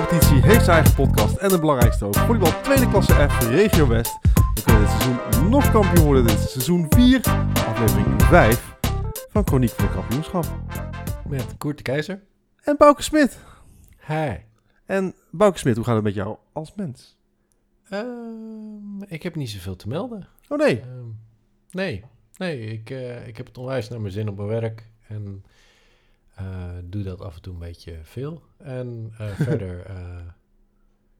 competitie heeft zijn eigen podcast en de belangrijkste ook. Volleybal tweede klasse F, regio West. We kunnen dit seizoen nog kampioen worden. Dit is seizoen 4, aflevering 5 van Chroniek van het Kampioenschap. Met Koert de Keizer. En Bouke Smit. Hi. En Bouke Smit, hoe gaat het met jou als mens? Ehm, ik heb niet zoveel te melden. Oh nee, Ehm, nee, nee ik, eh, ik heb het onwijs naar mijn zin op mijn werk. En doe dat af en toe een beetje veel. En eh, verder, eh,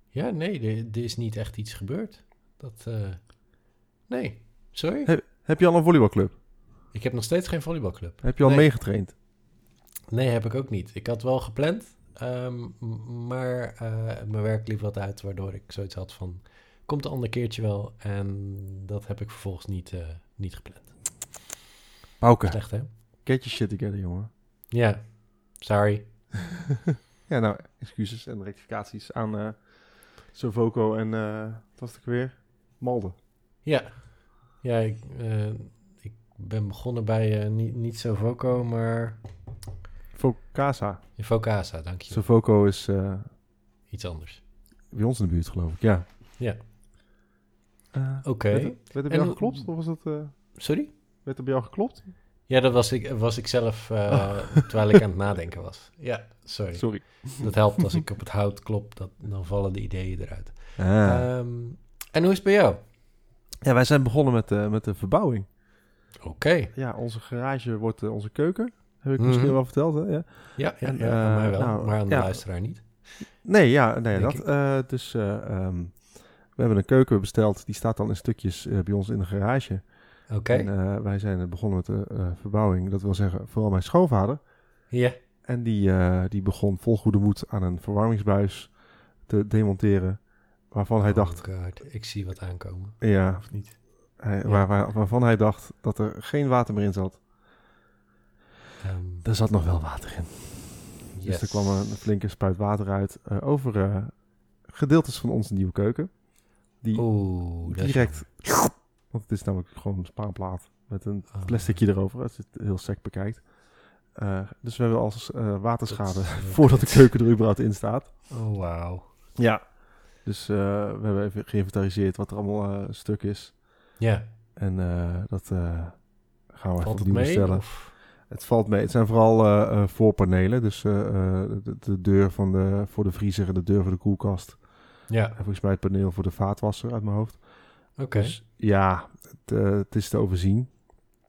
ja, nee, er, er is niet echt iets gebeurd. Dat, eh, nee, sorry. heb je al een volleybalclub? Ik heb nog steeds geen volleybalclub. Heb je al Nee. meegetraind? Nee, heb ik ook niet. Ik had wel gepland, ehm, maar eh, mijn werk liep wat uit, waardoor ik zoiets had van, komt een ander keertje wel. En dat heb ik vervolgens niet, eh, niet gepland. Bouke, Slecht, hè? get your shit together, jongen. Ja, sorry. Ja, nou, excuses en rectificaties aan eh Sovoco en, eh wat was het weer? Malde. Ja, ja ik, eh, ik ben begonnen bij niet, niet Sovoco, maar Focasa. Focasa, dank je. Sovoco is Iets anders. bij ons in de buurt, geloof ik, ja. Ja. Oké. Werd, er- werd er bij En jou geklopt? Of was dat, Sorry? werd er bij jou geklopt? Ja, dat was ik, was ik zelf eh, terwijl ik aan het nadenken was. Ja, sorry. Sorry. Dat helpt als ik op het hout klop, dat, dan vallen de ideeën eruit. Ah. Ehm, en hoe is het bij jou? ja, wij zijn begonnen met, eh, met de verbouwing. Oké. Ja, onze garage wordt eh, onze keuken. Heb ik Mhm. misschien wel verteld, hè? Ja. Ja, ja, En, ja aan mij wel, nou, maar aan de ja. luisteraar niet. Nee, ja, nee, Denk dat. dus eh, ehm, we hebben een keuken besteld. Die staat dan in stukjes bij ons in de garage. Oké. En eh, wij zijn begonnen met de eh, verbouwing. Dat wil zeggen, vooral mijn schoonvader. Ja. En die, eh, die begon vol goede moed aan een verwarmingsbuis te demonteren. Waarvan hij Oh dacht, God, ik zie wat aankomen. ja, Of niet? hij, Ja. waar, waar- waarvan hij dacht dat er geen water meer in zat. Ehm, Er zat nog wel water in. Dus er kwam een flinke spuit water uit eh, over eh, gedeeltes van onze nieuwe keuken. Die is direct, want het is namelijk gewoon een spaanplaat met een Oh. plasticje erover, als je het heel sec bekijkt. Eh, dus we hebben als eh, waterschade is, voordat de keuken er überhaupt in staat. Oh, wauw. Ja. Dus eh, we hebben even geïnventariseerd wat er allemaal stuk is. Ja, En dat gaan we valt even opnieuw bestellen. Het valt mee. Het zijn vooral voorpanelen. Dus de, de deur van de, voor de vriezer en de deur voor de koelkast. Ja, En volgens mij het paneel voor de vaatwasser uit mijn hoofd. Oké. Dus ja, het, eh, het is te overzien.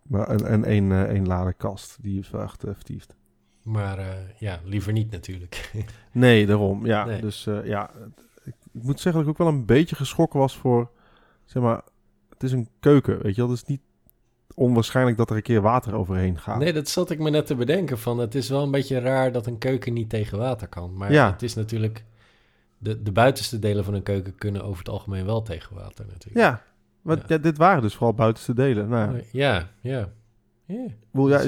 Maar en, en één, eh, één lade kast. Die is wel echt eh, vertiefd. Maar ja, liever niet natuurlijk. Nee, daarom. Ja, Nee. dus ja. Ik, ik moet zeggen dat ik ook wel een beetje geschrokken was voor... Zeg maar, het is een keuken, weet je wel. Het is niet onwaarschijnlijk dat er een keer water overheen gaat. Nee, dat zat ik me net te bedenken. Van, het is wel een beetje raar dat een keuken niet tegen water kan. Maar Ja. het is natuurlijk... De, de buitenste delen van een keuken kunnen over het algemeen wel tegen water natuurlijk. Ja, ja, dit waren dus vooral buitenste delen. Nou, ja. Ja, ja.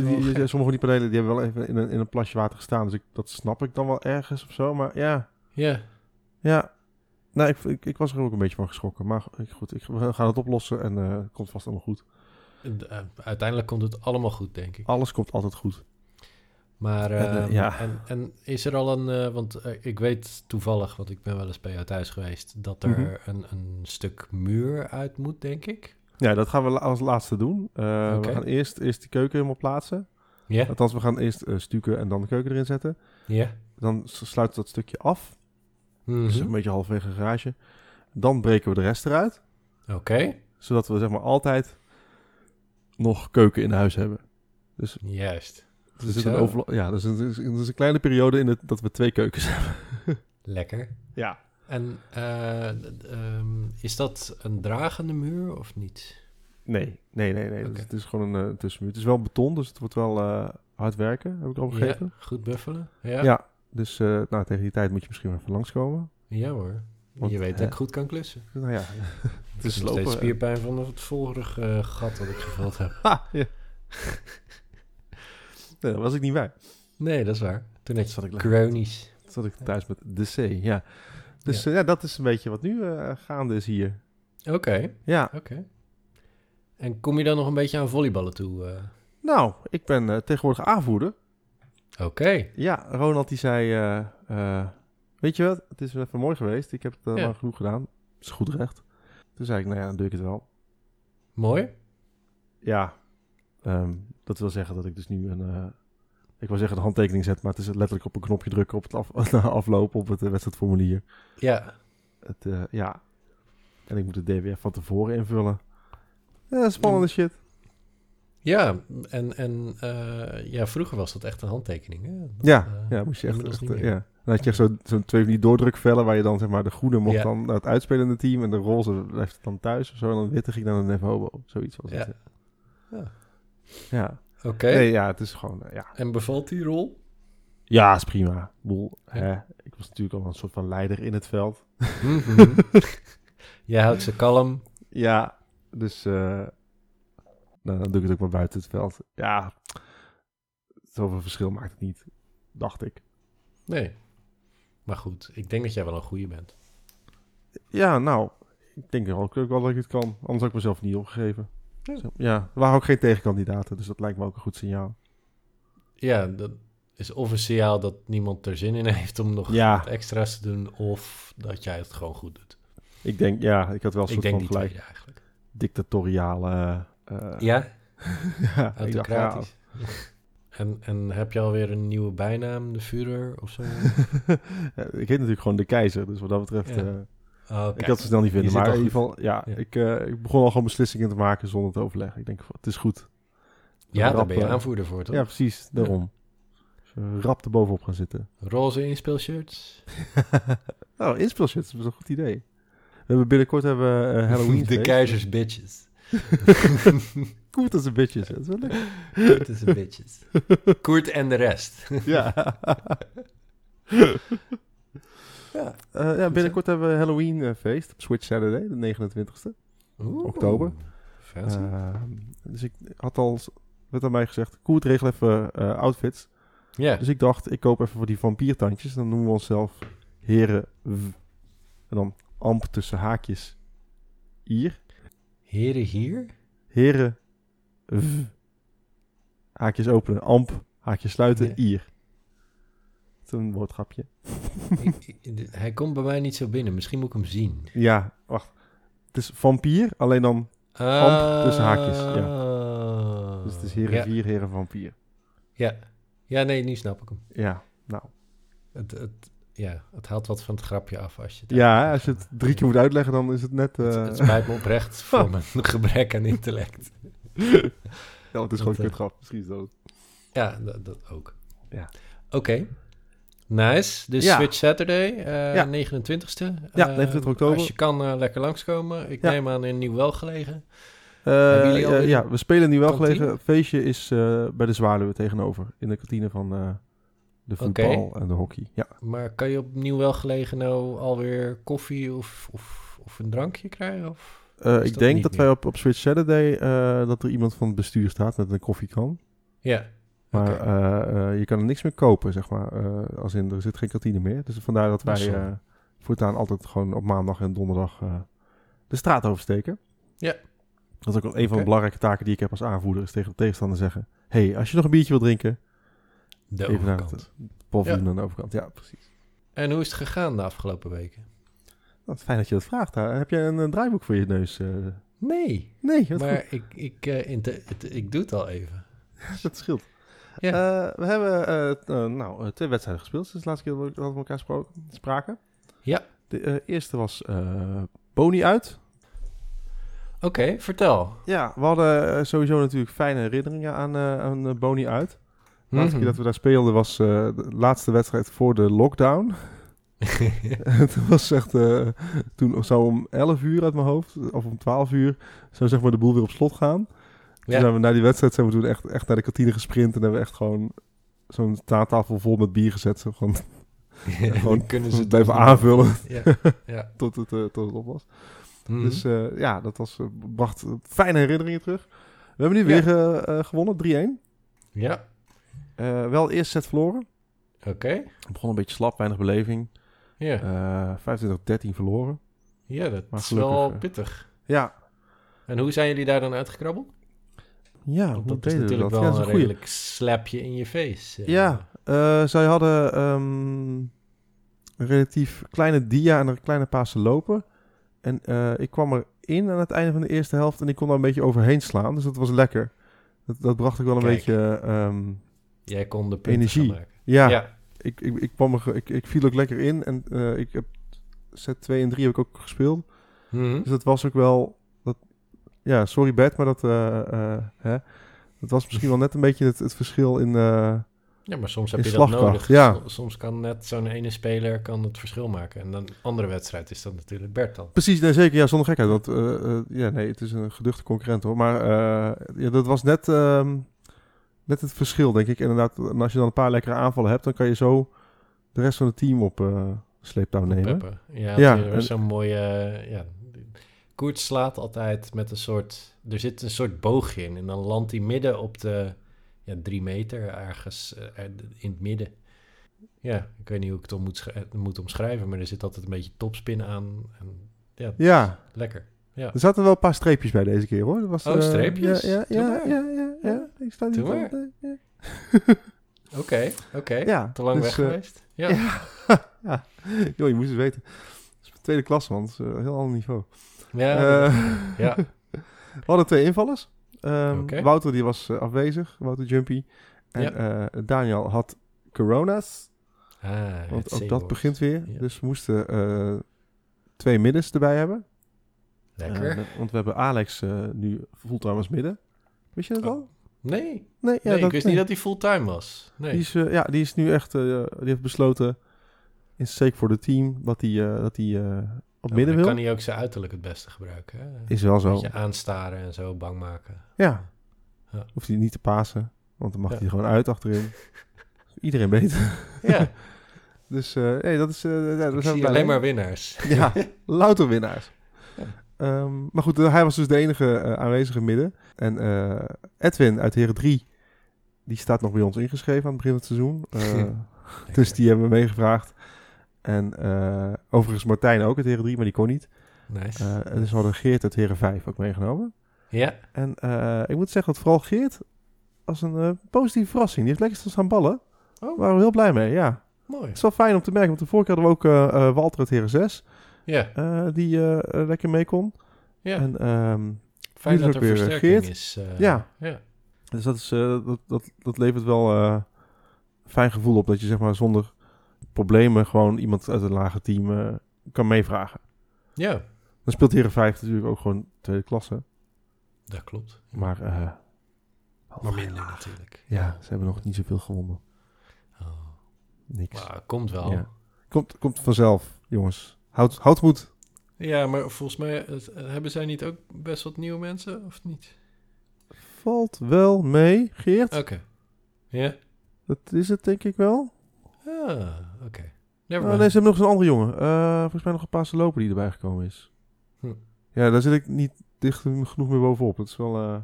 die- sommige van die panelen die hebben wel even in een, in een plasje water gestaan. Dus ik, dat snap ik dan wel ergens of zo. Maar ja, Ja, ja. Nou, ik, ik, ik was er ook een beetje van geschrokken. Maar goed, ik, we gaan het oplossen en eh, het komt vast allemaal goed. Eh, uiteindelijk komt het allemaal goed, denk ik. Alles komt altijd goed. Maar En, eh, ehm, ja. en, en is er al een... eh, want eh, ik weet toevallig, want ik ben wel eens bij jou thuis geweest... dat er Mhm. een, een stuk muur uit moet, denk ik. Ja, dat gaan we als laatste doen. We gaan eerst, eerst die keuken helemaal plaatsen. Ja, Althans, we gaan eerst stukken en dan de keuken erin zetten. ja. Dan s- sluit dat stukje af. Mhm. Dus een beetje halverwege de garage. Dan breken we de rest eruit. Oké, Zodat we zeg maar altijd nog keuken in huis hebben. Dus juist. Er zit een overlo- ja, dus er is, er is een kleine periode in het, dat we twee keukens hebben. Lekker. Ja. En eh, d- ehm, is dat een dragende muur of niet? Nee, nee, nee. nee. Oké. Dus het is gewoon een eh, tussenmuur. Het is wel beton, dus het wordt wel eh, hard werken, heb ik al begrepen. Ja, goed buffelen. Ja, Ja. ja. dus eh, nou, tegen die tijd moet je misschien wel even langskomen. hoor. Want, je weet dat eh, ik goed kan klussen. Nou ja, Het is nog steeds eh. spierpijn van het vorige eh, gat dat ik gevuld heb. ha, ja. nee, daar was ik niet bij. Nee, dat is waar. Toen je Zat ik chronisch. Toen zat ik thuis met de C, ja. Dus ja. ja, dat is een beetje wat nu eh, gaande is hier. Oké, Ja, oké. En kom je dan nog een beetje aan volleyballen toe? eh? nou, ik ben eh, tegenwoordig aanvoerder. Oké. Ja, Ronald die zei, eh, eh, weet je wat? Het is wel even mooi geweest. Ik heb het Ja. lang genoeg gedaan. Is goed recht. Toen zei ik, nou ja, dan doe ik het wel. Mooi. Ja, ehm, dat wil zeggen dat ik dus nu een... eh, ik wil zeggen de handtekening zet, maar het is letterlijk op een knopje drukken op het af, aflopen op het eh, wedstrijdformulier. Ja, Het, eh, ja. En ik moet de DWF van tevoren invullen. Ja, spannende shit. ja en, en ja, vroeger was dat echt een handtekening. Hè? Dat, Ja, ja, moest je echt, echt ja. Dan had je echt zo'n twee van die doordrukvellen waar je dan zeg maar de groene mocht Ja. dan naar het uitspelende team en de roze blijft dan thuis of zo en dan witte ging naar de Nevobo. Zoiets was het. Ja. Ja. Ja. Oké. Nee, ja, het is gewoon, eh, ja. En bevalt die rol? Ja, is prima. Boel, Ja. hè. Ik was natuurlijk al een soort van leider in het veld. Mhm. Jij houdt ze kalm. Ja, dus eh, nou, dan doe ik het ook maar buiten het veld. Ja, zoveel verschil maakt het niet, dacht ik. Nee. Maar goed, ik denk dat jij wel een goede bent. Ja, nou, ik denk ook wel dat ik het kan. Anders had ik mezelf niet opgegeven. Ja. Ja, er waren ook geen tegenkandidaten, dus dat lijkt me ook een goed signaal. Ja, dat is of een signaal dat niemand er zin in heeft om nog Ja. wat extra's te doen, of dat jij het gewoon goed doet. Ik denk, ja, ik had wel een soort denk van die gelijk eigenlijk. dictatoriale... eh, Ja, ja, ja, autocratisch. En, en heb je alweer een nieuwe bijnaam, de Führer of zo? ik heet natuurlijk gewoon de keizer, dus wat dat betreft... Ja. eh, Oh, ik had ze snel niet vinden, maar in ieder geval, ja, Ja. Ik, eh, ik begon al gewoon beslissingen te maken zonder te overleggen. Ik denk, het is goed. Ja, daar Rap, ben je eh, aanvoerder voor, toch? Ja, precies, daarom. Dus, eh, rap er bovenop gaan zitten. Roze inspeelshirts. Oh, inspeelshirts, is een goed idee. We hebben binnenkort hebben eh, Halloween. de keizers bitches. Koert als een bitches. Dat is wel leuk. Koert is een bitches. Koert en de rest. Ja. Ja. Eh, ja, binnenkort hebben we Halloween eh, feest op Switch Saturday, de 29e. Oeh, Oktober. Fancy. Eh, dus ik had al, werd aan mij gezegd, Koert regel even outfits. ja, Dus ik dacht, ik koop even voor die vampiertandjes. Dan noemen we onszelf Heren V. En dan amp tussen haakjes hier. heren hier. Heren V. Haakjes openen, amp, haakjes sluiten, hier. Een woordgrapje. Ik- ik- Hij komt bij mij niet zo binnen. Misschien moet ik hem zien. Ja, wacht. Het is vampier, alleen dan... Amp tussen haakjes, ja. Dus het is heren ja. 4, heren vampier. Ja. ja, nee, nu snap ik hem. Ja, nou. Het, het, ja, het haalt wat van het grapje af als je het Ja, als je het drie keer moet uitleggen, dan is het net... Het, eh, het spijt me oprecht voor mijn gebrek aan intellect. ja, het is gewoon dat, eh, een grap. Misschien is dat het. Ja, dat, dat ook. Ja. Oké. Nice. Dus Ja. Switch Saturday, eh Ja. 29ste. Ja, Eh, 29 oktober. Als je kan, eh, lekker langskomen. Ik Ja. neem aan in Nieuw Welgelegen. Jullie ja, ja, we spelen nu wel kantine? gelegen. Het feestje is bij de Zwaluwe tegenover. In de kantine van eh, de voetbal en de hockey. Ja. Maar kan je op Nieuw Welgelegen nou alweer koffie of, of, of een drankje krijgen? Of? Ik denk dat meer? wij op, op Switch Saturday... dat er iemand van het bestuur staat met een koffiekan. Ja. Maar eh, eh, je kan er niks meer kopen, zeg maar. Eh, als in, er zit geen kantine meer. Dus vandaar dat wij eh, voortaan altijd gewoon op maandag en donderdag de straat oversteken. Ja. Dat is ook wel een van de belangrijke taken die ik heb als aanvoerder. Is tegen de tegenstander zeggen... hey, als je nog een biertje wil drinken... De even naar overkant. het paviljoen Ja. aan de overkant. Ja, precies. En hoe is het gegaan de afgelopen weken? Wat fijn dat je dat vraagt. Hè. Heb je een, een draaiboek voor je neus? Nee, Nee, wat maar goed. ik, ik, het- ik doe het al even. Dat scheelt. Ja. Eh, we hebben eh, eh, nou, twee wedstrijden gespeeld. sinds de laatste keer dat we dat we elkaar spraken. Ja. De eerste was Boni uit. Oké, vertel. Ja, we hadden sowieso natuurlijk fijne herinneringen aan, aan Boni uit. De laatste Mhm. keer dat we daar speelden was de laatste wedstrijd voor de lockdown. het was echt, eh, toen zou om 11 uur uit mijn hoofd, of om 12 uur, zou zeg maar de boel weer op slot gaan. Toen zijn we na die wedstrijd zijn we toen echt, echt naar de kantine gesprint en hebben we echt gewoon zo'n tafel vol met bier gezet. Zo gewoon gewoon kunnen ze blijven aanvullen Ja, ja. tot het, eh, tot het op was. Mhm. Dus eh, ja, dat was, eh, bracht fijne herinneringen terug. We hebben nu weer gewonnen, 3-1. ja, wel de eerste set verloren. oké. Het begon een beetje slap, weinig beleving. Ja. Eh 25-13 verloren. ja, dat maar is wel gelukkig, pittig. Ja, En hoe zijn jullie daar dan uitgekrabbeld? Ja Want dat is natuurlijk dat? wel Ja, een redelijk slapje in je face. Ja, eh, zij hadden... ehm, een relatief kleine dia en een kleine Pasen lopen. En eh, ik kwam erin aan het einde van de eerste helft en ik kon daar een beetje overheen slaan. Dus dat was lekker. Dat, dat bracht ook wel een Kijk. beetje... ehm, Jij kon de Energie. ja, ja. Ik, ik, ik, kwam er, ik, ik viel ook lekker in. En eh, ik heb set 2 en 3 heb ik ook gespeeld. Mhm. Dus dat was ook wel... Ja, sorry Bert, maar dat... eh, eh, hè, dat was misschien wel net een beetje het, het verschil in... eh, Ja, maar soms heb je dat nodig. ja. Som- Soms kan net zo'n ene speler kan het verschil maken. En dan een andere wedstrijd is dat natuurlijk Bert dan. Precies, nee, zeker. Ja, zonder gekheid. Dat, ja, nee, het is een geduchte concurrent hoor. Maar eh, ja, dat was net, ehm, net het verschil, denk ik. Inderdaad, en als je dan een paar lekkere aanvallen hebt, dan kan je zo de rest van het team op sleeptouw nemen. Peppe. Ja, Ja, zo'n mooie... ja. Koert slaat altijd met een soort... Er zit een soort boogje in. En dan landt hij midden op de ja, drie meter ergens eh, in het midden. Ja, ik weet niet hoe ik het om moet, eh, moet omschrijven. Maar er zit altijd een beetje topspin aan. En, ja, Ja, lekker. Ja. er zaten wel een paar streepjes bij deze keer hoor. Dat was, Oh, eh, streepjes? Ja, ja, ja, ja, ja, ja. Ik sta niet. Oké, oké. Ja, Te lang dus, weg geweest? Ja. Ja. je moest het weten. Dat is tweede klas, man. Dat is een heel ander niveau. Ja, Eh, ja. We hadden twee invallers. Ehm. Wouter die was eh, afwezig, Wouter Jumpy. En Ja. eh, Daniel had corona's, Ah, want ook dat begint weer. Ja. Dus we moesten twee middens erbij hebben. Lekker. Want we hebben Alex nu fulltime als midden. Wist je dat Oh, al? nee, Nee, ja, nee dat, ik wist nee. niet dat hij fulltime was. Nee. Die is, ja, die is nu echt, die heeft besloten, in sake voor het team, dat hij, dat hij op midden wil. kan hij ook zijn uiterlijk het beste gebruiken. Hè? Is wel zo. Beetje aanstaren en zo bang maken. Ja. Ja. Hoeft hij niet te pasen, want dan mag Ja. hij gewoon uit achterin. Iedereen beter. Ja, Dus eh nee, dat is... eh ja, zijn alleen maar winnaars. Ja, louter winnaars. Ehm, maar goed, eh, hij was dus de enige aanwezige midden. En Edwin uit Heren 3, die staat nog bij ons ingeschreven aan het begin van het seizoen. Dus die hebben we meegevraagd. En eh, overigens Martijn ook uit Heren 3, maar die kon niet. Nice. En dus we hadden Geert uit Heren 5 ook meegenomen. ja, En eh, ik moet zeggen dat vooral Geert als een positieve verrassing. Die heeft lekker staan ballen. Daar oh, waren we heel blij mee, ja. mooi. Het is wel fijn om te merken, want de vorige keer hadden we ook Walter uit Heren 6. Ja, die lekker mee kon. ja. En, ehm, fijn dat er weer, versterking Geert. is. Ja. ja. dus dat, is, dat, dat, dat levert wel fijn gevoel op dat je zeg maar zonder problemen gewoon iemand uit een lage team eh, kan meevragen. Ja, Dan speelt Heren 5 natuurlijk ook gewoon tweede klasse. dat klopt. Maar, eh, Maar minder natuurlijk. ja, ze hebben nog niet zoveel gewonnen. Oh. Niks. Maar komt wel. Ja. Komt, komt vanzelf, jongens. Houd, houd moed. Ja, maar volgens mij eh, hebben zij niet ook best wat nieuwe mensen, of niet? Valt wel mee, Geert. Oké. Ja? Dat is het denk ik wel. Ah, oké. Nee, ze hebben nog eens een andere jongen. Eh, volgens mij nog een paar lopen die erbij gekomen is. Hm. Ja, daar zit ik niet dicht genoeg meer bovenop. Het is wel... eh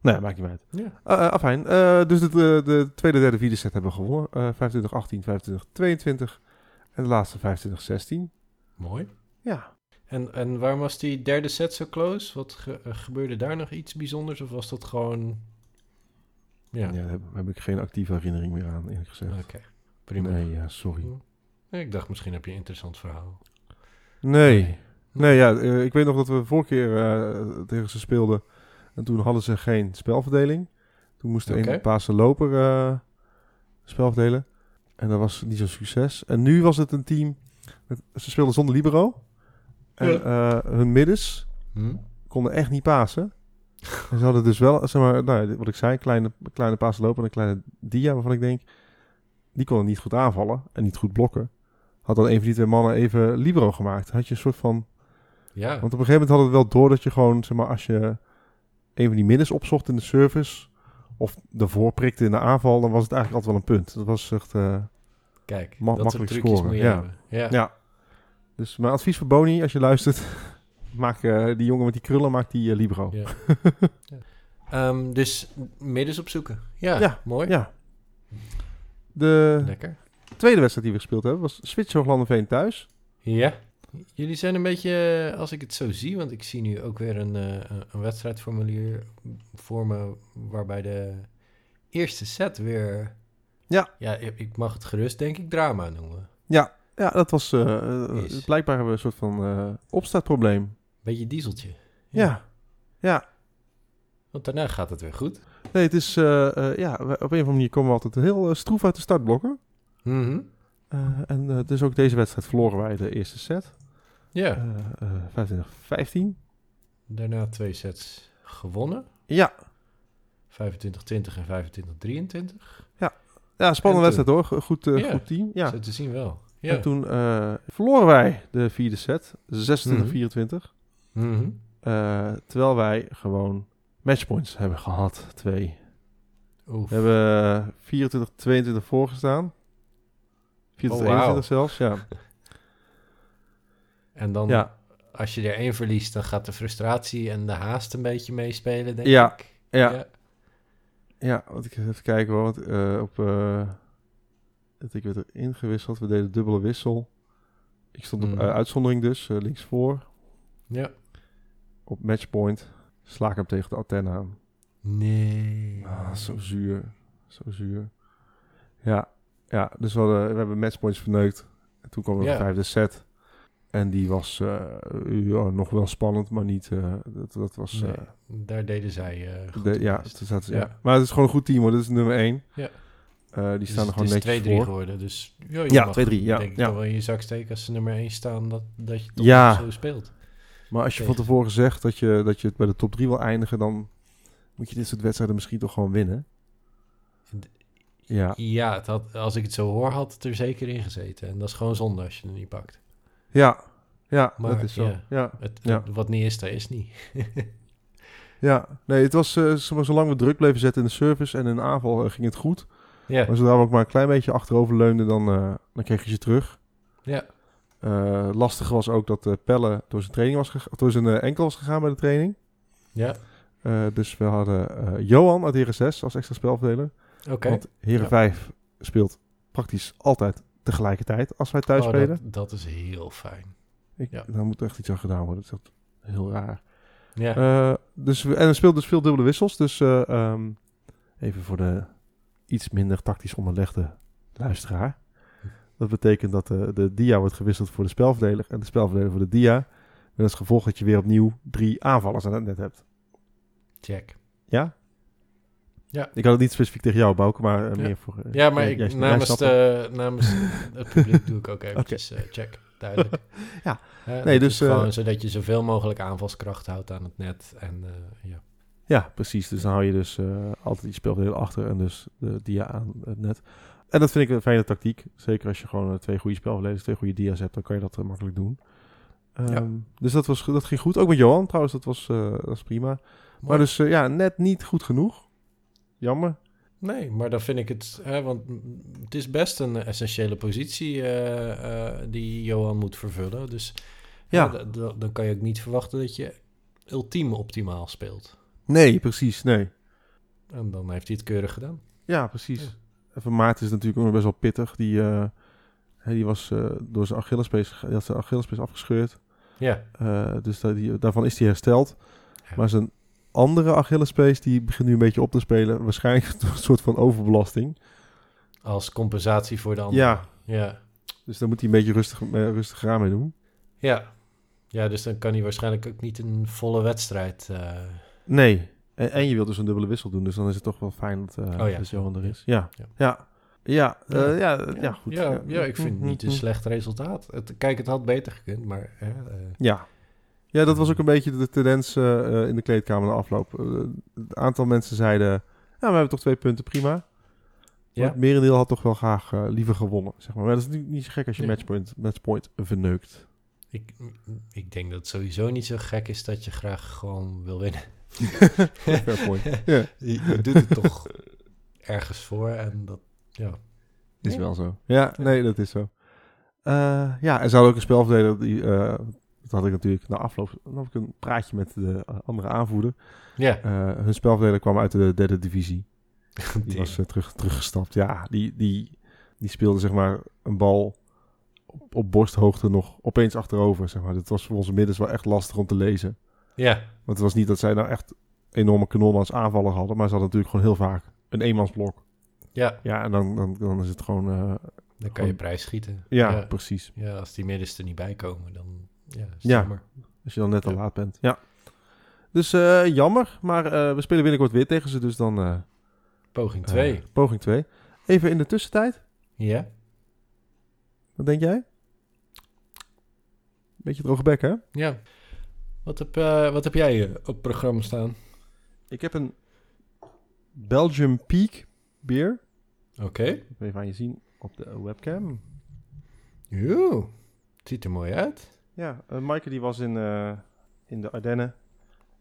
Nee, maakt niet meer uit. Ja. Uh, afijn. Eh, dus de, de, de tweede, derde, vierde set hebben we gewonnen. Eh 25, 18, 25, 22. En de laatste 25, 16. Mooi. Ja. En, en waarom was die derde set zo close? Wat ge- gebeurde daar nog iets bijzonders? Of was dat gewoon... Ja, Ja, daar heb, heb ik geen actieve herinnering meer aan, eerlijk gezegd. oké. Prima. Nee, ja, sorry. Nee, ik dacht, misschien heb je een interessant verhaal. Nee. Nee, ja, eh, ik weet nog dat we vorige keer eh, tegen ze speelden. En toen hadden ze geen spelverdeling. Toen moest er Oké. een Pasen loper eh spel verdelen. En dat was niet zo'n succes. En nu was het een team... Met, ze speelden zonder libero. En hun middens Hm? konden echt niet pasen. en ze hadden dus wel, zeg maar, nou, wat ik zei, kleine, kleine Pasen loper en een kleine dia, waarvan ik denk, die konden niet goed aanvallen en niet goed blokken. Had dan een van die twee mannen even libero gemaakt. Had je een soort van Ja, want op een gegeven moment hadden we wel door dat je gewoon, zeg maar, als je een van die middens opzocht in de service, of daarvoor prikte in de aanval, dan was het eigenlijk altijd wel een punt. Dat was echt, eh, kijk. ma- dat makkelijk scoren, ja. Ja. ja. Dus mijn advies voor Boni, als je luistert, maak eh, die jongen met die krullen, maak die eh, libero. Ja. Ja. Ehm, dus middens opzoeken. Ja, Ja, mooi. Ja. De Lekker. tweede wedstrijd die we gespeeld hebben was Switch Hooglandenveen thuis. Ja. Jullie zijn een beetje, eh, als ik het zo zie, want ik zie nu ook weer een, eh, een- wedstrijdformulier voor me, waarbij de eerste set weer... Ja. Ja, ik mag het gerust denk ik drama noemen. Ja, ja, dat was... Is. blijkbaar hebben we een soort van eh, opstartprobleem. Beetje dieseltje. Ja. ja. Want daarna gaat het weer goed. Nee, het is... eh, eh, ja, op een of andere manier komen we altijd heel eh, stroef uit de startblokken. Mhm. Eh, en dus ook deze wedstrijd verloren wij de eerste set. Ja, Eh, eh, 25-15. daarna twee sets gewonnen. Ja. 25-20 en 25-23. ja, spannende En toen- wedstrijd hoor. Go- Goed, Ja. goed team. Ja. Zo te zien wel. Ja. En toen verloren wij de vierde set. 26-24. Mhm. Eh, terwijl wij gewoon matchpoints hebben gehad. Twee. Oef. We hebben 24-22 voorgestaan. 24-21 Oh, wauw. zelfs, ja. En dan, Ja, als je er één verliest, dan gaat de frustratie en de haast een beetje meespelen, denk Ja. ik. ja, ja. want ik even kijken hoor. Want, eh, op, eh, ik werd er ingewisseld. We deden dubbele wissel. Ik stond op eh, uitzondering dus, eh, linksvoor. Ja. Op matchpoint. Sla ik hem tegen de antenne aan. Nee. Ah, zo zuur. Zo zuur. Ja, ja dus we, hadden, we hebben matchpoints verneukt. En toen kwam er Ja. een vijfde set. En die was eh, ja, nog wel spannend, maar niet... eh, dat, dat was... Nee, eh, daar deden zij goed de, ja, zaten Ja. ja. Maar het is gewoon een goed team hoor. Dit is nummer 1. Ja. die Dus staan er gewoon het is netjes 2-3 voor. geworden, dus ja, je Ja, mag 2-3, ja, denk ik ja. dan wel in je zak steken als ze nummer 1 staan, dat, dat je toch Ja. zo speelt. Maar als je van tevoren zegt dat je, dat je het bij de top 3 wil eindigen... dan moet je dit soort wedstrijden misschien toch gewoon winnen. Ja, Ja, het had, als ik het zo hoor, had het er zeker in gezeten. En dat is gewoon zonde als je het niet pakt. ja, ja Maar, dat is zo. ja. Ja. Het, Ja. Wat niet is, dat is niet. Ja, nee, het was maar, zolang we druk bleven zetten in de service en in de aanval eh, ging het goed. ja, Maar zodra we ook maar een klein beetje achterover leunden, dan, eh, dan kreeg je ze terug. ja. Eh lastig was ook dat eh, Pelle door zijn, training was door zijn eh, enkel was gegaan bij de training. ja. Dus we hadden Johan uit Heren 6 als extra spelverdeler. Oké. Want Heren Ja. 5 speelt praktisch altijd tegelijkertijd als wij thuis Oh, spelen. dat, dat is heel fijn. Ik, ja. Daar moet echt iets aan gedaan worden. Dat is heel raar. Ja, dus we, en er speelt dus veel dubbele wissels. Dus eh, ehm, even voor de iets minder tactisch onderlegde luisteraar. Dat betekent dat de, de dia wordt gewisseld voor de spelverdeler en de spelverdeler voor de dia. Met als gevolg dat je weer opnieuw drie aanvallers aan het net hebt. check. Ja? Ja. Ik had het niet specifiek tegen jou, Bouke, maar eh, Ja. meer voor... eh, Ja, maar jij- ik, namens, de, namens het publiek doe ik ook eventjes eh, check. Duidelijk. Ja. Eh, Nee, dus, eh, gewoon zodat je zoveel mogelijk aanvalskracht houdt aan het net. En eh, ja. Ja, precies. Dus dan hou je dus eh, altijd die spelverdeler achter en dus de dia aan het net. En dat vind ik een fijne tactiek. Zeker als je gewoon eh, twee goede spelverdelers, twee goede dia's hebt, dan kan je dat eh, makkelijk doen. Ehm, Dus dat, was, dat ging goed. Ook met Johan trouwens, dat was, eh, dat was prima. Maar dus ja, net niet goed genoeg. Jammer. Nee, maar dan vind ik het... Hè, want het is best een essentiële positie die Johan moet vervullen. Dus Ja. dan kan je ook niet verwachten dat je ultiem optimaal speelt. Nee, precies. Nee. En dan heeft hij het keurig gedaan. Ja, precies. Van Maarten is natuurlijk ook nog best wel pittig. Die, eh, hè, die was eh, door zijn Achillespees, die had zijn Achillespees afgescheurd. Ja, Eh, dus da- die, daarvan is hij hersteld. Ja. Maar zijn andere Achillespees, die begint nu een beetje op te spelen. Waarschijnlijk een soort van overbelasting. als compensatie voor de andere. Ja, Ja. dus daar moet hij een beetje rustig, eh, rustig aan mee doen. Ja. Ja, dus dan kan hij waarschijnlijk ook niet een volle wedstrijd... eh, Nee. En, en je wilt dus een dubbele wissel doen. Dus dan is het toch wel fijn dat, eh Oh ja. dat Johan er is. Ja, Ja. ja. Ja, eh, ja, ja, Ja, goed. Ja, ja, ik vind het niet een slecht resultaat. Het, kijk, het had beter gekund, maar... Hè, eh, Ja. Ja, dat was ook een beetje de tendens in de kleedkamer na afloop. Het aantal mensen zeiden, ja, we hebben toch twee punten, prima. Maar ja. het merendeel had toch wel graag liever gewonnen, zeg maar. Maar dat is natuurlijk niet zo gek als je Nee. matchpoint, matchpoint verneukt. Ik, ik denk dat het sowieso niet zo gek is dat je graag gewoon wil winnen. Fair point. Ja, Je, je doet het toch ergens voor en dat... Ja. is wel zo. Ja, nee, dat is zo. Eh, ja, er zou ook een spelverdeler, die, eh, dat had ik natuurlijk na afloop, ik een praatje met de andere aanvoerder. Ja. Eh, hun spelverdeler kwam uit de derde divisie. Die was terug, teruggestapt. Ja, die, die, die speelde zeg maar een bal op, op borsthoogte nog opeens achterover. Zeg maar. Dat was voor onze middens wel echt lastig om te lezen. Ja. Want het was niet dat zij nou echt enorme kanonnen als aanvaller hadden. Maar ze hadden natuurlijk gewoon heel vaak een eenmansblok. Ja. Ja, en dan, dan, dan is het gewoon... eh, Dan kan Gewoon- je prijs schieten. Ja, ja. precies. Ja, als die middens er niet bij komen, dan ja, Ja. jammer. Als je dan net te Ja. laat bent. Ja. Dus eh, jammer, maar eh, we spelen binnenkort weer tegen ze, dus dan... Poging eh, 2. poging 2. Even in de tussentijd, ja? wat denk jij? Beetje droge bek, hè? Ja. Wat heb, eh, wat heb jij eh, op programma staan? Ik heb een Belgium Peak beer. Oké. Even aan je zien op de webcam. Joe. Het ziet er mooi uit. Ja, uh, Maaike die was in, in de Ardennen.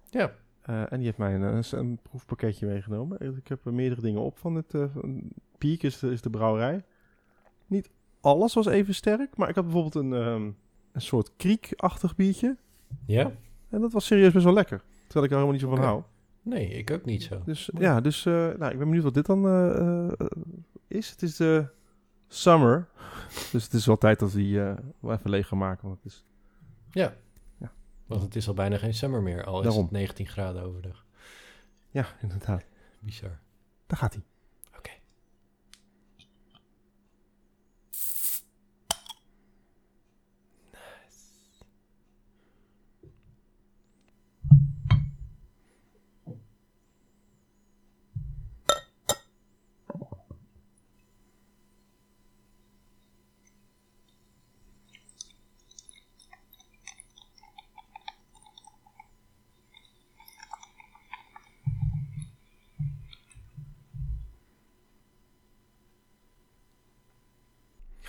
Ja. En die heeft mij een, een, proefpakketje meegenomen. Ik heb er meerdere dingen op van het... Peak is de, is de brouwerij. Niet alles was even sterk, maar ik had bijvoorbeeld een, ehm, een soort kriek-achtig biertje. Ja? En dat was serieus best wel lekker. Terwijl ik er helemaal niet zo van hou. Nee, ik ook niet zo. Dus ja, dus eh, nou, ik ben benieuwd wat dit dan eh, eh, is. Het is de summer. Dus het is wel tijd dat die eh wel even leeg gaan maken. Want het is, Ja. Ja. Want het is al bijna geen summer meer. Al is het 19 graden overdag. ja, inderdaad. Bizar. Daar gaat hij.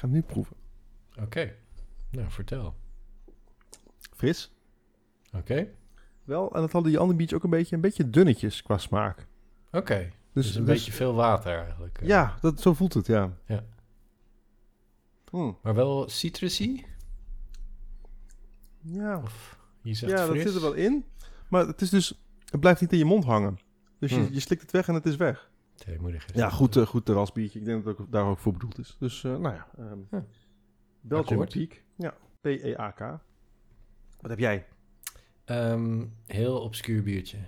Ga hem nu proeven. Oké. Nou, vertel. Fris. Oké. Wel, en dat hadden die andere biertjes ook een beetje, een beetje dunnetjes qua smaak. Oké. Dus, Dus een dus- beetje veel water eigenlijk. eh. Ja, dat, zo voelt het, ja. Ja. Hmm. Maar wel citrusy? Ja, Of je zegt ja dat zit er wel in. Maar het is dus, het blijft niet in je mond hangen. Dus je, Hmm. je slikt het weg en het is weg. Is Ja, goed, eh, goed terrasbiertje. Ik denk dat het ook daar ook voor bedoeld is. Dus, eh, nou ja. ehm Ja. Peak. Ja, P-E-A-K. Wat heb jij? Ehm, heel obscuur biertje.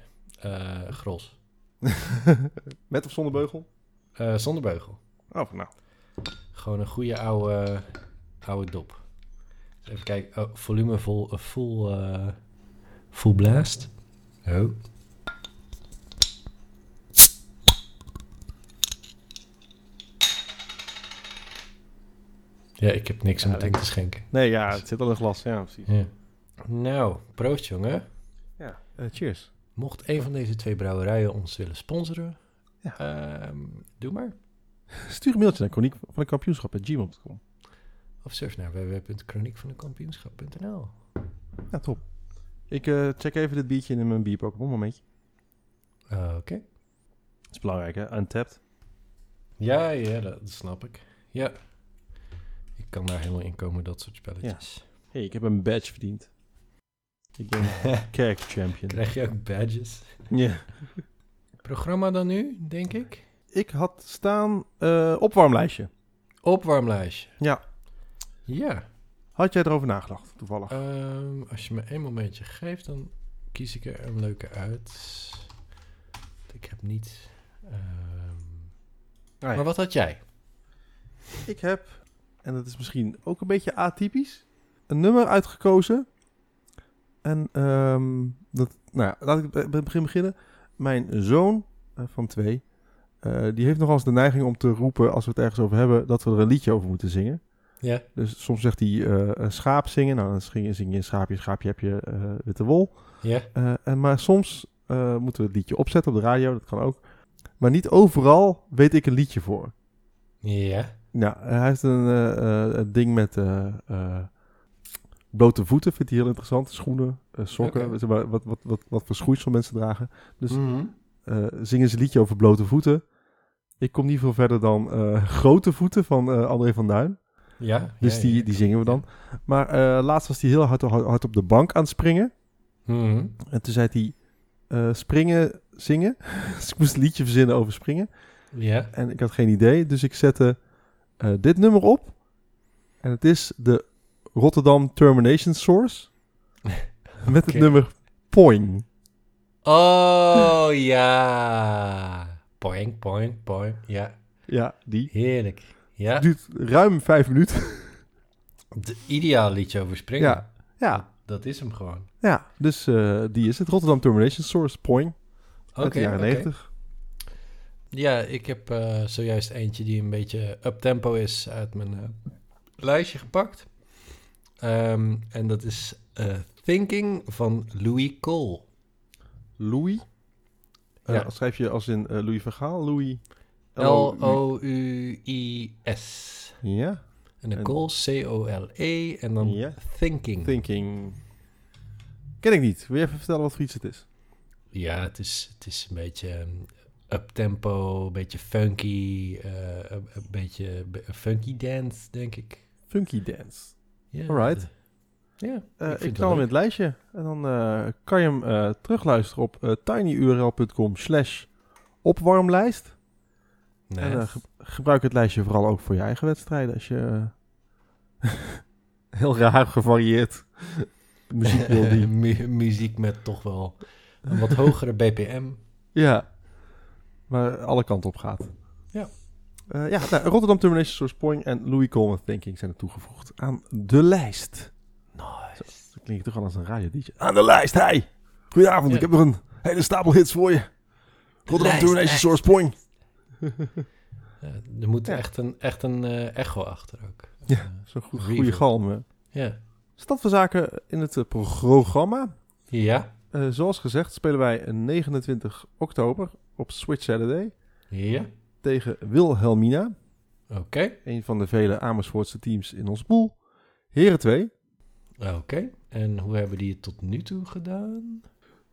Eh, gros. Met of zonder beugel? Eh, zonder beugel. Oh, nou. Gewoon een goede oude, oude dop. Dus even kijken. Oh, volume vol, eh, full, eh, full blast. Oh. Ja, ik heb niks om Ja, het te schenken. Nee, ja, het zit al in glas. Ja, precies. Ja. Nou, proost jongen. Ja, eh, cheers. Mocht een van deze twee brouwerijen ons willen sponsoren, Ja. ehm, doe maar. Stuur een mailtje naar chroniek van de kampioenschap.gmail.com. Of surf naar www.chroniekvandekampioenschap.nl Ja, top. Ik eh, check even dit biertje in mijn bierpoker. Een momentje. Uh, Oké. Dat is belangrijk, hè? Untapped. Ja, ja, dat snap ik. Ja. Kan daar helemaal in komen, dat soort spelletjes. hey, ik heb een badge verdiend. Ik ben kerk champion. Krijg je ook badges? Ja. Programma dan nu, denk ik? Ik had staan eh, opwarmlijstje. Opwarmlijstje. Ja. Ja. Had jij erover nagedacht, toevallig? Ehm, als je me één momentje geeft, dan kies ik er een leuke uit. Ik heb niet... ehm, Ah, ja. Maar wat had jij? Ik heb, en dat is misschien ook een beetje atypisch, een nummer uitgekozen. En ehm, dat, nou ja, laat ik bij het begin beginnen. Mijn zoon eh, van twee, eh, die heeft nogal eens de neiging om te roepen, als we het ergens over hebben, dat we er een liedje over moeten zingen. Ja. Dus soms zegt hij eh, een schaap zingen. Nou, dan zing, zing je een schaapje, schaapje heb je witte wol. Ja. En maar soms moeten we het liedje opzetten op de radio, dat kan ook. Maar niet overal weet ik een liedje voor. Ja. Ja, hij heeft een, eh, eh, een ding met eh, blote voeten, vindt hij heel interessant. Schoenen, sokken, wat, wat, wat, wat voor schoeisel mensen dragen. Dus Mhm. zingen ze een liedje over blote voeten. Ik kom niet veel verder dan grote voeten van André van Duin. Ja. Dus ja, die, ja. die zingen we dan. Maar laatst was hij heel hard, hard op de bank aan het springen. Mhm. En toen zei hij, springen, zingen. dus ik moest een liedje verzinnen over springen. Ja. En ik had geen idee, dus ik zette eh, dit nummer op. En het is de Rotterdam Termination Source. met het nummer Poing. Oh ja. Poing, poing, poing. Ja, Ja, die. heerlijk. Ja, Duurt ruim vijf minuten. de ideaal liedje over springen. Ja, ja, Dat is hem gewoon. ja. Dus eh, die is het. Rotterdam Termination Source, Poing. Uit Oké, de jaren oké. 90. Ja, ik heb eh, zojuist eentje die een beetje up-tempo is uit mijn eh, lijstje gepakt. Ehm, en dat is eh, Thinking van Louis Cole. Louis. Ja. Schrijf je als in Louis Vergaal? Louis. L-O-U-I-S. Ja. En de En- Cole, C-O-L-E. En dan Ja. Thinking. Thinking. Ken ik niet. Wil je even vertellen wat voor iets het is? Ja, het is, het is een beetje ehm, up-tempo, een beetje funky, eh, een, een beetje be- funky dance, denk ik. Funky Dance. Ja, Alright. Ja, Eh, ik het knal hem in het lijstje. En dan eh, kan je hem eh, terugluisteren op eh, tinyurl.com slash opwarmlijst. En eh, Nice. ge- gebruik het lijstje vooral ook voor je eigen wedstrijden. Als je eh, heel raar gevarieerd muziek wil die. Mu- muziek met toch wel een wat hogere BPM. Ja, maar alle kanten op gaat. Ja. Eh, ja, nou, Rotterdam Termination Source Point en Louis Coleman Thinking zijn er toegevoegd aan de lijst. Nice. Dat klinkt toch wel als een radio DJ. Aan de lijst, hey! Goedenavond, Ja. ik heb nog een hele stapel hits voor je. Rotterdam Lijst, Termination lijst. Source Point. Ja, er moet Ja. echt een, echt een eh, echo achter ook. Ja, Zo'n goede galm. ja. Stad van Zaken in het eh, programma. Ja. Eh, zoals gezegd spelen wij 29 oktober op Switch Saturday Ja. tegen Wilhelmina. Oké. Een van de vele Amersfoortse teams in ons pool. Heren 2. Oké. En hoe hebben die het tot nu toe gedaan?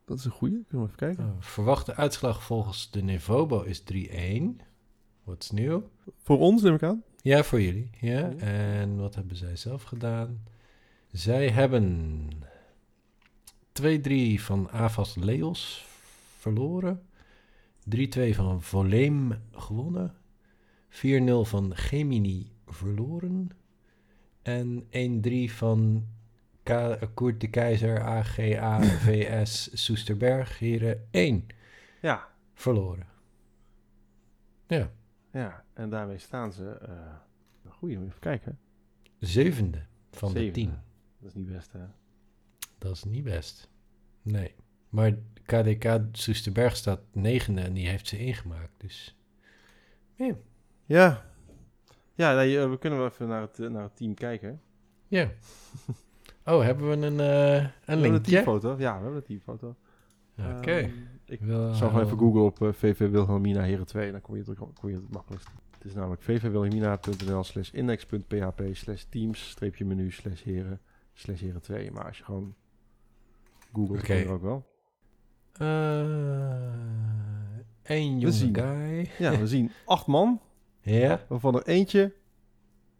Dat is een goeie. Kunnen we even kijken. Oh, verwachte uitslag volgens de Nevobo is 3-1. Wat is nieuw? Voor ons neem ik aan. Ja, voor jullie. Ja. Ja. En wat hebben zij zelf gedaan? Zij hebben 2-3 van Avas Leos verloren. 3-2 van Voleem gewonnen. 4-0 van Gemini verloren. En 1-3 van K Koert de Keizer AGA VS Soesterberg Heren 1 Ja. verloren. Ja, Ja, en daarmee staan ze... een goeie, moet je even kijken. zevende van de. 10. Dat is niet best, hè? Dat is niet best. Nee. Maar KDK Soesterberg staat negende en die heeft ze ingemaakt. Dus Ja. Ja, nee, eh, we kunnen wel even naar het, eh, naar het team kijken. ja. Oh, hebben we een, eh een We hebben een linkje? teamfoto. Ja, we hebben een teamfoto. Oké. Ehm, ik Wil- zal gewoon even googlen op VV Wilhelmina Heren 2. Dan kom je, het, kom je het makkelijkst. Het is namelijk vvwilhelmina.nl slash index.php slash teams streepje menu slash heren slash heren 2. Maar als je gewoon kun je er ook wel. Eh Eén jonge zien. guy. Ja, we zien acht man, Ja, waarvan er eentje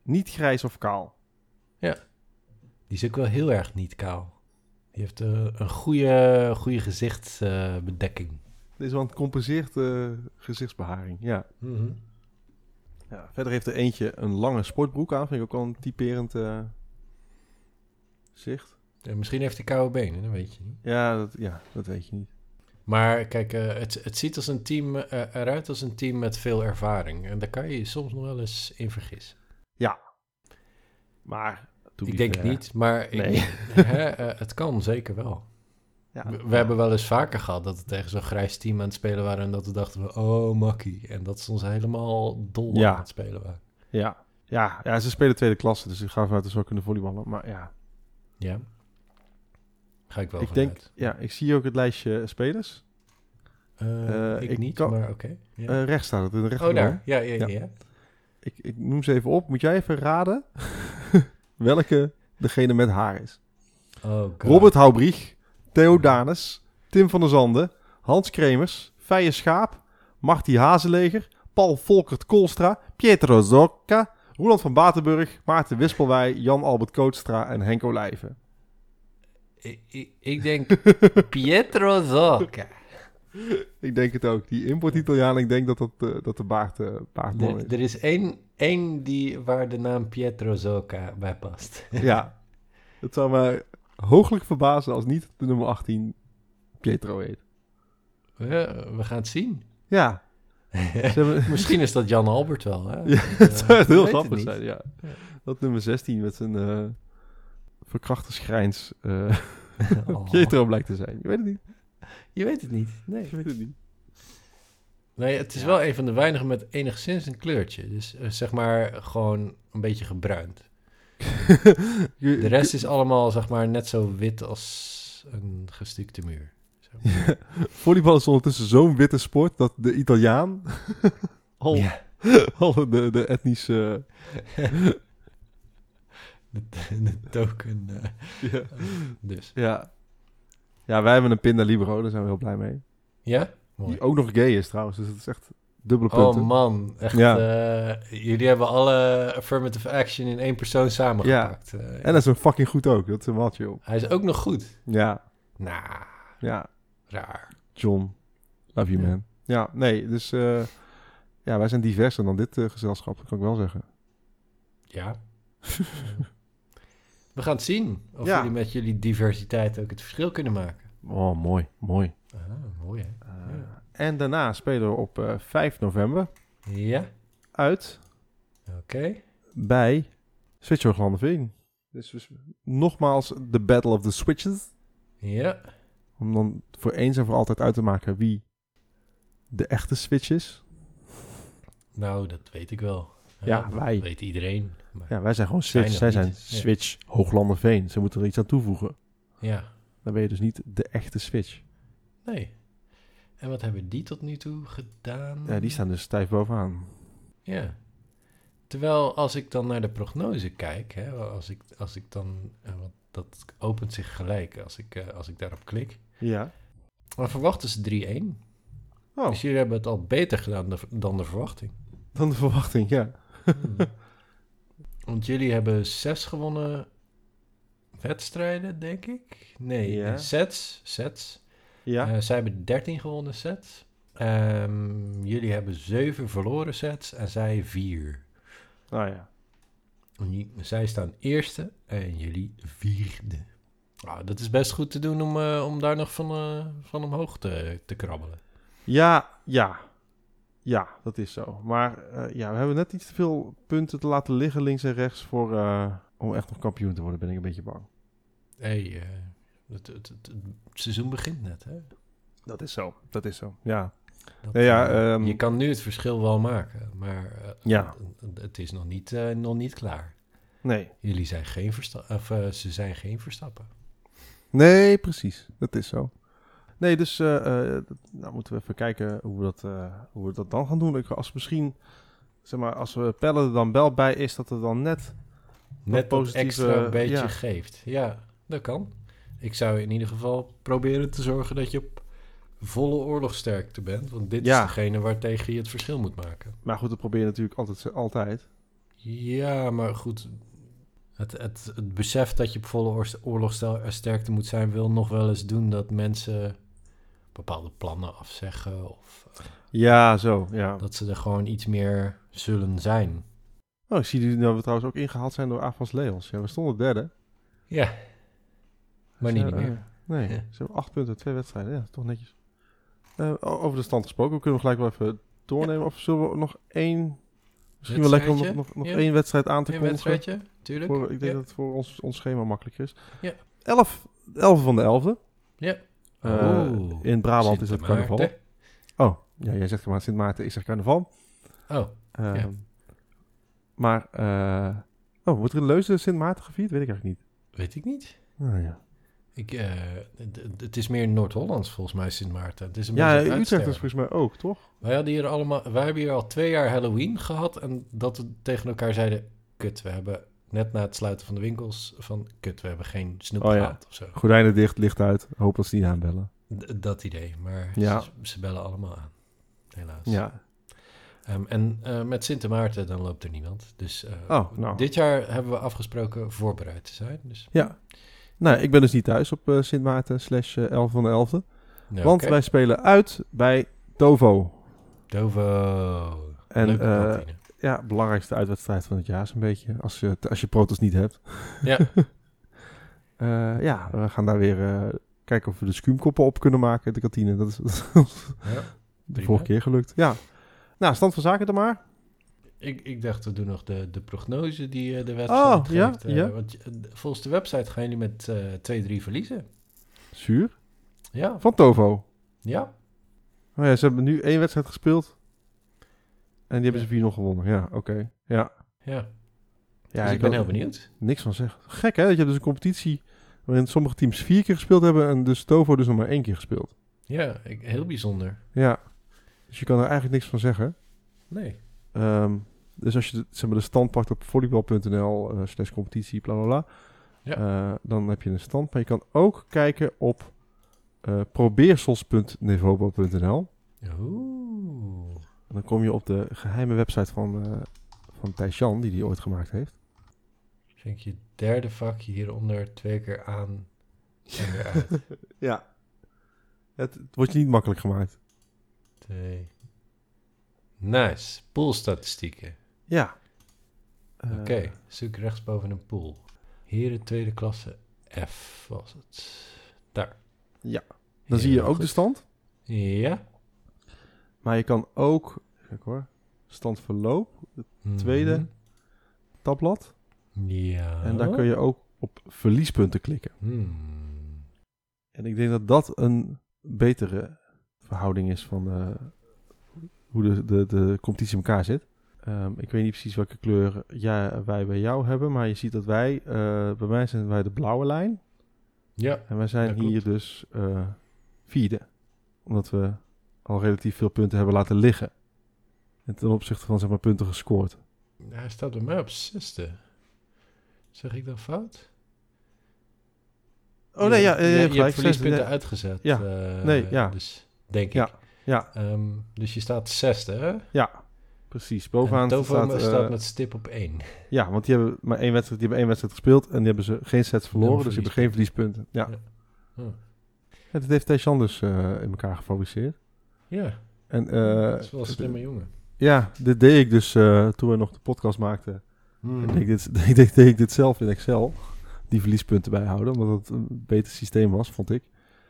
niet grijs of kaal. die is ook wel heel erg niet kaal. Die heeft eh, een goede, goede gezichtsbedekking. Dit is wel een compenseerd eh, gezichtsbeharing, ja. ja. Verder heeft er eentje een lange sportbroek aan. Vind ik ook wel een typerend eh, zicht. Ja, misschien heeft hij koude benen, dat weet je niet. Ja dat, ja, dat weet je niet. Maar kijk, eh, het, het ziet als een team, eh, eruit als een team met veel ervaring. En daar kan je je soms nog wel eens in vergissen. Maar, to ik denk niet, maar ik- Nee. hè, eh, het kan zeker wel. Ja, we, we hebben wel eens vaker gehad dat we tegen zo'n grijs team aan het spelen waren... en dat we dachten, we, oh, makkie. En dat ze ons helemaal dol Ja. aan het spelen waren. Ja, ja, ja, ze spelen tweede klasse, dus ik ga vanuit dat ze wel kunnen volleyballen. Maar ja, Ja. Ga ik wel ik vanuit. denk, ja, ik zie ook het lijstje spelers. Eh, eh, ik, ik niet, kan- maar oké. Ja. Eh rechts staat het, in de oh, rechterkant. daar. Ja, ja, ja. Ik, ik noem ze even op. Moet jij even raden welke degene met haar is? Oh. Robert Houbrich, Theo Danes, Tim van der Zanden, Hans Kremers, Feije Schaap, Marty Hazeleger, Paul Volkert Koolstra, Pietro Zocca, Roland van Batenburg, Maarten Wispelwij, Jan Albert Kootstra en Henk Olijven. Ik, ik, ik denk Pietro Zocca. Ik denk het ook. Die import-Italiaan, ik denk dat, dat, eh, dat de baard, eh baardman is. Er, is één, één die, waar de naam Pietro Zocca bij past. Ja, het zou mij hooglijk verbazen als niet de nummer 18 Pietro heet. Ja, we gaan het zien. Ja, hebben- Misschien is dat Jan Albert wel. Hè? Ja, het zou echt je heel grappig zijn, ja. Ja. Dat nummer 16 met zijn eh verkrachte schrijns eh Oh. Pietro blijkt te zijn. Je weet het niet. Je weet het niet. Nee. Je weet het niet. Nee, het is Ja. wel een van de weinigen met enigszins een kleurtje. Dus eh, zeg maar gewoon een beetje gebruind. Je- De rest is allemaal zeg maar net zo wit als een gestukte muur. Zo. Volleybal is ondertussen zo'n witte sport dat de Italiaan al, Ja. al de, de etnische... De, de token. eh, ja. dus. ja. Ja, wij hebben een Pinda Libero, daar zijn we heel blij mee. Ja? Mooi. Die ook nog gay is trouwens, dus het is echt dubbele Oh punten. man, echt. Ja. eh, jullie hebben alle affirmative action in één persoon samengepakt. Eh, en dat is een fucking goed ook, dat is een wat joh. Hij is ook nog goed. Ja, Nou, ja. raar. John, love you man. Ja, nee, dus ja, wij zijn diverser dan dit gezelschap, dat kan ik wel zeggen. Ja. We gaan het zien of Ja. jullie met jullie diversiteit ook het verschil kunnen maken. Oh, mooi, mooi. Ah, mooi hè? Eh, Ja. En daarna spelen we op eh, 5 november Ja, uit oké. bij Switch Hooglanderveen. Dus we s- nogmaals de Battle of the Switches. Ja, Om dan voor eens en voor altijd uit te maken wie de echte Switch is. nou dat weet ik wel. Ja, dat wij. weet iedereen. Maar, Ja, wij zijn gewoon Switch. Zij niet. zijn Ja. Switch Hooglanderveen. Ze moeten er iets aan toevoegen. ja, Dan ben je dus niet de echte Switch. nee. En wat hebben die tot nu toe gedaan? Ja, die staan dus stijf bovenaan. Ja. Terwijl als ik dan naar de prognose kijk, hè, als, ik, als ik dan, eh, want dat opent zich gelijk als ik, eh, als ik daarop klik. Ja. Maar verwachten ze 3-1. Oh, Dus jullie hebben het al beter gedaan dan de verwachting. dan de verwachting, ja. Hmm. Want jullie hebben zes gewonnen wedstrijden, denk ik. Nee, Ja. sets. sets. Ja. Eh, zij hebben 13 gewonnen sets. Ehm, jullie hebben zeven verloren sets en zij vier. Nou ja. Zij staan eerste en jullie vierde. Nou, dat is best goed te doen om, eh, om daar nog van, eh, van omhoog te, te krabbelen. Ja, ja. Ja, dat is zo. Maar eh, ja, we hebben net iets te veel punten te laten liggen links en rechts voor, eh, om echt nog kampioen te worden, ben ik een beetje bang. hey, eh, het, het, het, het seizoen begint net, hè? Dat is zo. Dat is zo, ja. Dat, Ja, ja, eh, ehm, je kan nu het verschil wel maken, maar Ja. het, is nog niet, nog niet klaar. Nee. Jullie zijn geen versta of ze zijn geen verstappen. Nee, precies. Dat is zo. Nee, dus eh, eh, dat- nou moeten we even kijken hoe we dat, eh, hoe we dat dan gaan doen. Ik, als misschien, zeg maar, als we Pelle er dan wel bij is, dat er dan net... Net dat positieve- extra beetje ja. geeft. Ja, dat kan. Ik zou in ieder geval proberen te zorgen dat je op volle oorlogsterkte bent. Want dit Ja. is degene waartegen je het verschil moet maken. Maar goed, dat probeer je natuurlijk altijd. altijd. Ja, maar goed. Het, het, het besef dat je op volle oor- oorlogsterkte moet zijn, wil nog wel eens doen dat mensen bepaalde plannen afzeggen. Of eh, Ja, zo, ja. dat ze er gewoon iets meer zullen zijn. Oh, ik zie nu dat we trouwens ook ingehaald zijn door Avas Leos. Ja, we stonden derde. Ja. Maar niet eh, meer. nee, Ja. ze hebben acht punten, twee wedstrijden. Ja, toch netjes. Eh, over de stand gesproken, we kunnen gelijk wel even doornemen. Of zullen we nog één... Misschien wel lekker om nog, nog, nog Ja. één wedstrijd aan te Een kondigen. wedstrijdje, tuurlijk. Voor, ik denk ja. dat het voor ons, ons schema makkelijker is. Ja. 11, 11 van de 11e. Ja. Eh, Oeh, in Brabant is het carnaval. Maarten. Oh, ja, jij zegt maar Sint Maarten, ik zeg carnaval. Oh, Ehm, Ja. Maar, eh, oh, wordt er in Leusden Sint Maarten gevierd? Weet ik eigenlijk niet. weet ik niet. Ah, ja, Ik, eh, het is meer Noord-Hollands volgens mij, Sint Maarten. Het is een ja beetje Utrecht is volgens mij ook, toch? Wij, hadden hier allemaal, wij hebben hier al twee jaar Halloween gehad. En dat we tegen elkaar zeiden... Kut, we hebben net na het sluiten van de winkels... van kut, we hebben geen snoep Oh ja. gehad of zo. Gordijnen dicht, licht uit. Hoop dat ze niet aanbellen. D- dat idee. Maar Ja. ze, ze bellen allemaal aan. Helaas. Ja, Ehm, en eh, met Sint Maarten, dan loopt er niemand. Dus eh, Oh, nou. dit jaar hebben we afgesproken voorbereid te zijn. Dus, ja. Nou, ik ben dus niet thuis op eh, Sint Maarten slash eh, 11 van de 11e. Ja, want wij spelen uit bij Dovo. Dovo. En, Leuke. Ja, belangrijkste uitwedstrijd van het jaar zo'n beetje. Als je, als je protos niet hebt. Ja. Eh, ja, we gaan daar weer eh, kijken of we de skuumkoppen op kunnen maken in de kantine. Dat is, Ja, de prima. vorige keer gelukt. Ja. Nou, stand van zaken dan maar. Ik, ik dacht, we doen nog de, de prognose die eh, de wedstrijd Oh, geeft. ja, ja. Want volgens de website gaan jullie met eh 2-3 verliezen. Zuur. Ja, Van Tovo. ja. Oh ja, ze hebben nu één wedstrijd gespeeld. En die hebben ze 4 nog gewonnen. Ja, oké. Ja. ja. ja dus ik ben heel benieuwd. Niks van zeggen. Gek hè, dat je hebt dus een competitie waarin sommige teams vier keer gespeeld hebben en dus Tovo dus nog maar één keer gespeeld. Ja, ik, heel bijzonder. Ja. Dus je kan er eigenlijk niks van zeggen. Nee. Ehm, dus als je de, zeg maar, de stand pakt op volleybal.nl eh, slash competitie, bla bla bla. Ja. eh, dan heb je een stand. Maar je kan ook kijken op probeersels.nevobo.nl. Oeh. En dan kom je op de geheime website van, eh van Thijs-Jan, die die ooit gemaakt heeft. Vind je derde vakje hieronder twee keer aan en weer uit. Ja. Het, het wordt je niet makkelijk gemaakt. Twee. Nice. Poolstatistieken. Ja. Eh, Oké, zoek rechtsboven een pool. Hier in tweede klasse F was het. Daar. Ja. Dan zie je ook de stand. Ja. Maar je kan ook, kijk hoor, stand verloop, Tweede. Mhm. tabblad. Ja. En daar kun je ook op verliespunten klikken. Hmm. En ik denk dat dat een betere verhouding is van eh, hoe de, de, de competitie in elkaar zit. Ehm, ik weet niet precies welke kleur ja, wij bij jou hebben, maar je ziet dat wij, eh, bij mij zijn wij de blauwe lijn. Ja. En wij zijn hier dus eh, vierde. Omdat we al relatief veel punten hebben laten liggen. En ten opzichte van zeg maar punten gescoord. Hij staat bij mij op zesde. Zeg ik dan fout? Oh nee, ja, Je- hebt gelijk. verliespunten uitgezet. Ja. eh, Nee, ja. Dus denk Ja. ik. Ja, Ehm, dus je staat zesde, hè? ja, precies. Bovenaan en Tovo staat... staat, eh, met stip op één. Ja, want die hebben maar één wedstrijd, die hebben één wedstrijd gespeeld en die hebben ze geen sets verloren, dus die hebben geen verliespunten. Ja. Ja. Hm. Heeft Tejan dus eh, in elkaar gefabriceerd. Ja, En eh, dat is wel een slimme jongen. ja, dit deed ik dus eh, toen we nog de podcast maakten. Hmm. Deed ik, dit, deed, deed ik dit zelf in Excel, die verliespunten bijhouden, omdat het een beter systeem was, vond ik.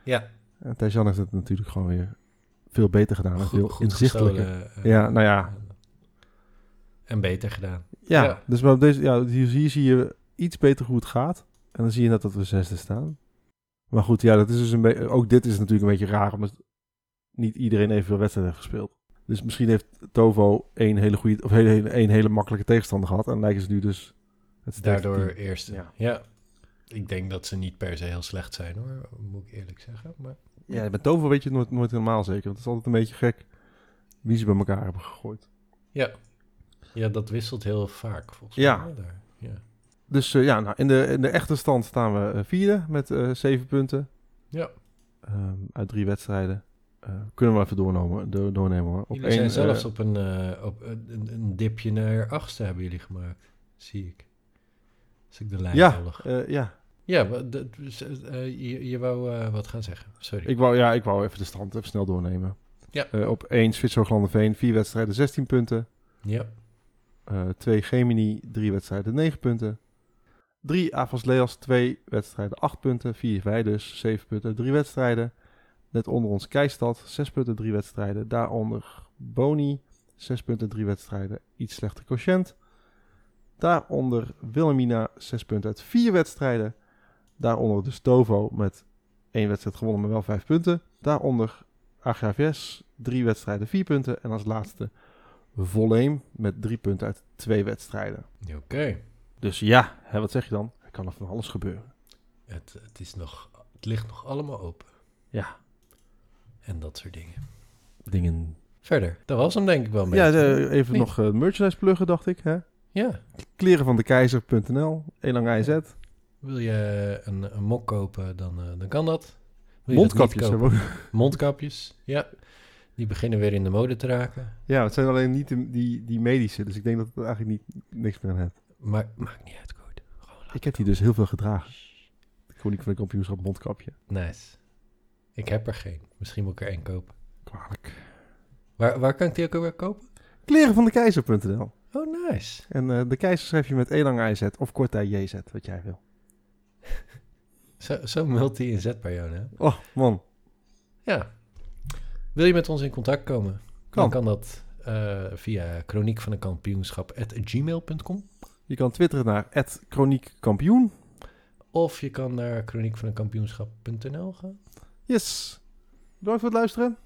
Ja, En Tejan heeft het natuurlijk gewoon weer veel beter gedaan en veel goed inzichtelijker. gestolen, eh, Ja, nou ja. En beter gedaan. Ja, Ja. dus maar op deze, ja, hier, hier zie je iets beter hoe het gaat. En dan zie je net dat we zesde staan. Maar goed, ja, dat is dus een beetje. Ook dit is natuurlijk een beetje raar, omdat niet iedereen evenveel wedstrijden heeft gespeeld. Dus misschien heeft Tovo één hele goede, of hele, hele, één hele makkelijke tegenstander gehad. En lijken ze nu dus het Daardoor eerste. Ja. Ja. Ik denk dat ze niet per se heel slecht zijn hoor, moet ik eerlijk zeggen. Maar Ja, met Tovo weet je het nooit, nooit helemaal zeker. Want het is altijd een beetje gek wie ze bij elkaar hebben gegooid. ja. ja, dat wisselt heel vaak volgens Ja. mij. Daar. Ja. Dus eh, ja, nou, in, de, in de echte stand staan we eh, vierde met eh, zeven punten. ja, Ehm, uit drie wedstrijden. Eh, kunnen we even doornemen, door, doornemen hoor. Op jullie zijn één, zelfs eh, op, een, eh, op een, een- dipje naar achtste hebben jullie gemaakt. Zie ik. Als ik de lijn ja, volg. ja. Ja, je, je wou eh, wat gaan zeggen. Sorry. Ik, wou, ja, ik wou even de stand even snel doornemen. Ja. Eh, op één Zwitserland-Veen, vier wedstrijden, 16 punten. Ja, Eh, twee Gemini, drie wedstrijden, 9 punten. Drie Avas Leas, twee wedstrijden, 8 punten. Vier wij dus, 7 punten, drie wedstrijden. Net onder ons Keistad, 6 punten, drie wedstrijden. Daaronder Boni, 6 punten, drie wedstrijden, iets slechter quotient. Daaronder Wilhelmina, 6 punten uit vier wedstrijden. Daaronder dus Tovo met één wedstrijd gewonnen, maar wel 5 punten. Daaronder AGVS, drie wedstrijden, 4 punten. En als laatste Volleem met drie punten uit twee wedstrijden. oké. Dus ja, hè, wat zeg je dan? Er kan er van alles gebeuren. Het, het, is nog, het ligt nog allemaal open. Ja, En dat soort dingen. dingen. Verder, dat was hem denk ik wel een Ja, de- even Nee. nog eh, merchandise pluggen, dacht ik. Hè? Ja, Kleren van de keizer.nl, Elang IZ. wil je een, een mok kopen, dan, eh, dan kan dat. Wil dat Mondkapjes niet hebben. Mondkapjes, ja. Die beginnen weer in de mode te raken. Ja, het zijn alleen niet die, die, die medische, dus ik denk dat het eigenlijk niet, niks meer aan heeft. Maar maakt niet uit, laten Ik heb die dus heel veel gedragen. De koning van de kampioenschap mondkapje. Nice. Ik heb er geen. Misschien moet ik er één kopen. Kwalijk. Waar, waar kan ik die ook weer kopen? Kleren van de keizer.nl. Oh, nice. En eh, de keizer schrijf je met Elang IZ of kort JZ, wat jij wil. Zo, zo multi-inzetbaar, hè? Oh, man. Ja. Wil je met ons in contact komen? Kan. Dan kan dat eh, via chroniek van een kampioenschap gmail.com. Je kan twitteren naar @chroniekkampioen. Of je kan naar chroniekvaneenkampioenschap.nl gaan. Yes. Bedankt voor het luisteren.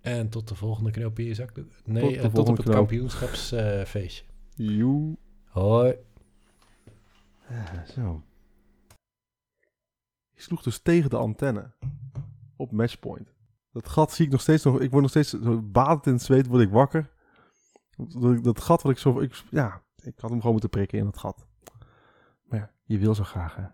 En tot de volgende knoop in je. Tot Nee, de eh, tot, volgende op het knoop. kampioenschapsfeestje. Joe. Hoi. Ja, zo. Je sloeg dus tegen de antenne. Op matchpoint. Dat gat zie ik nog steeds nog. Ik word nog steeds zo badend in het zweet, word ik wakker. Dat, dat gat wat ik zo... Ik, ja, ik had hem gewoon moeten prikken in het gat. Maar ja, je wil zo graag hè.